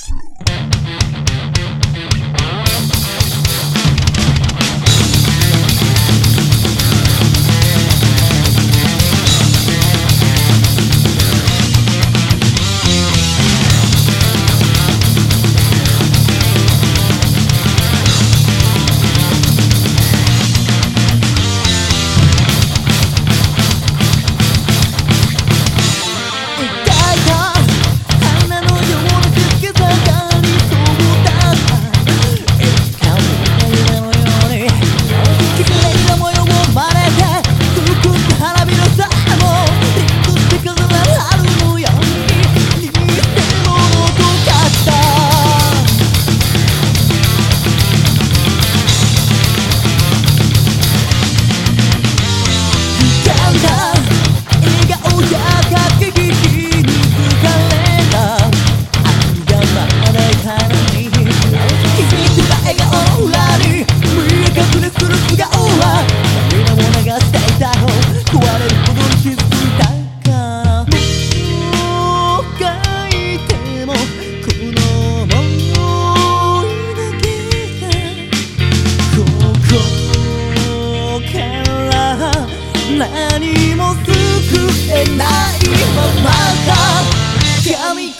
Afro. 何も救えないままだ。闇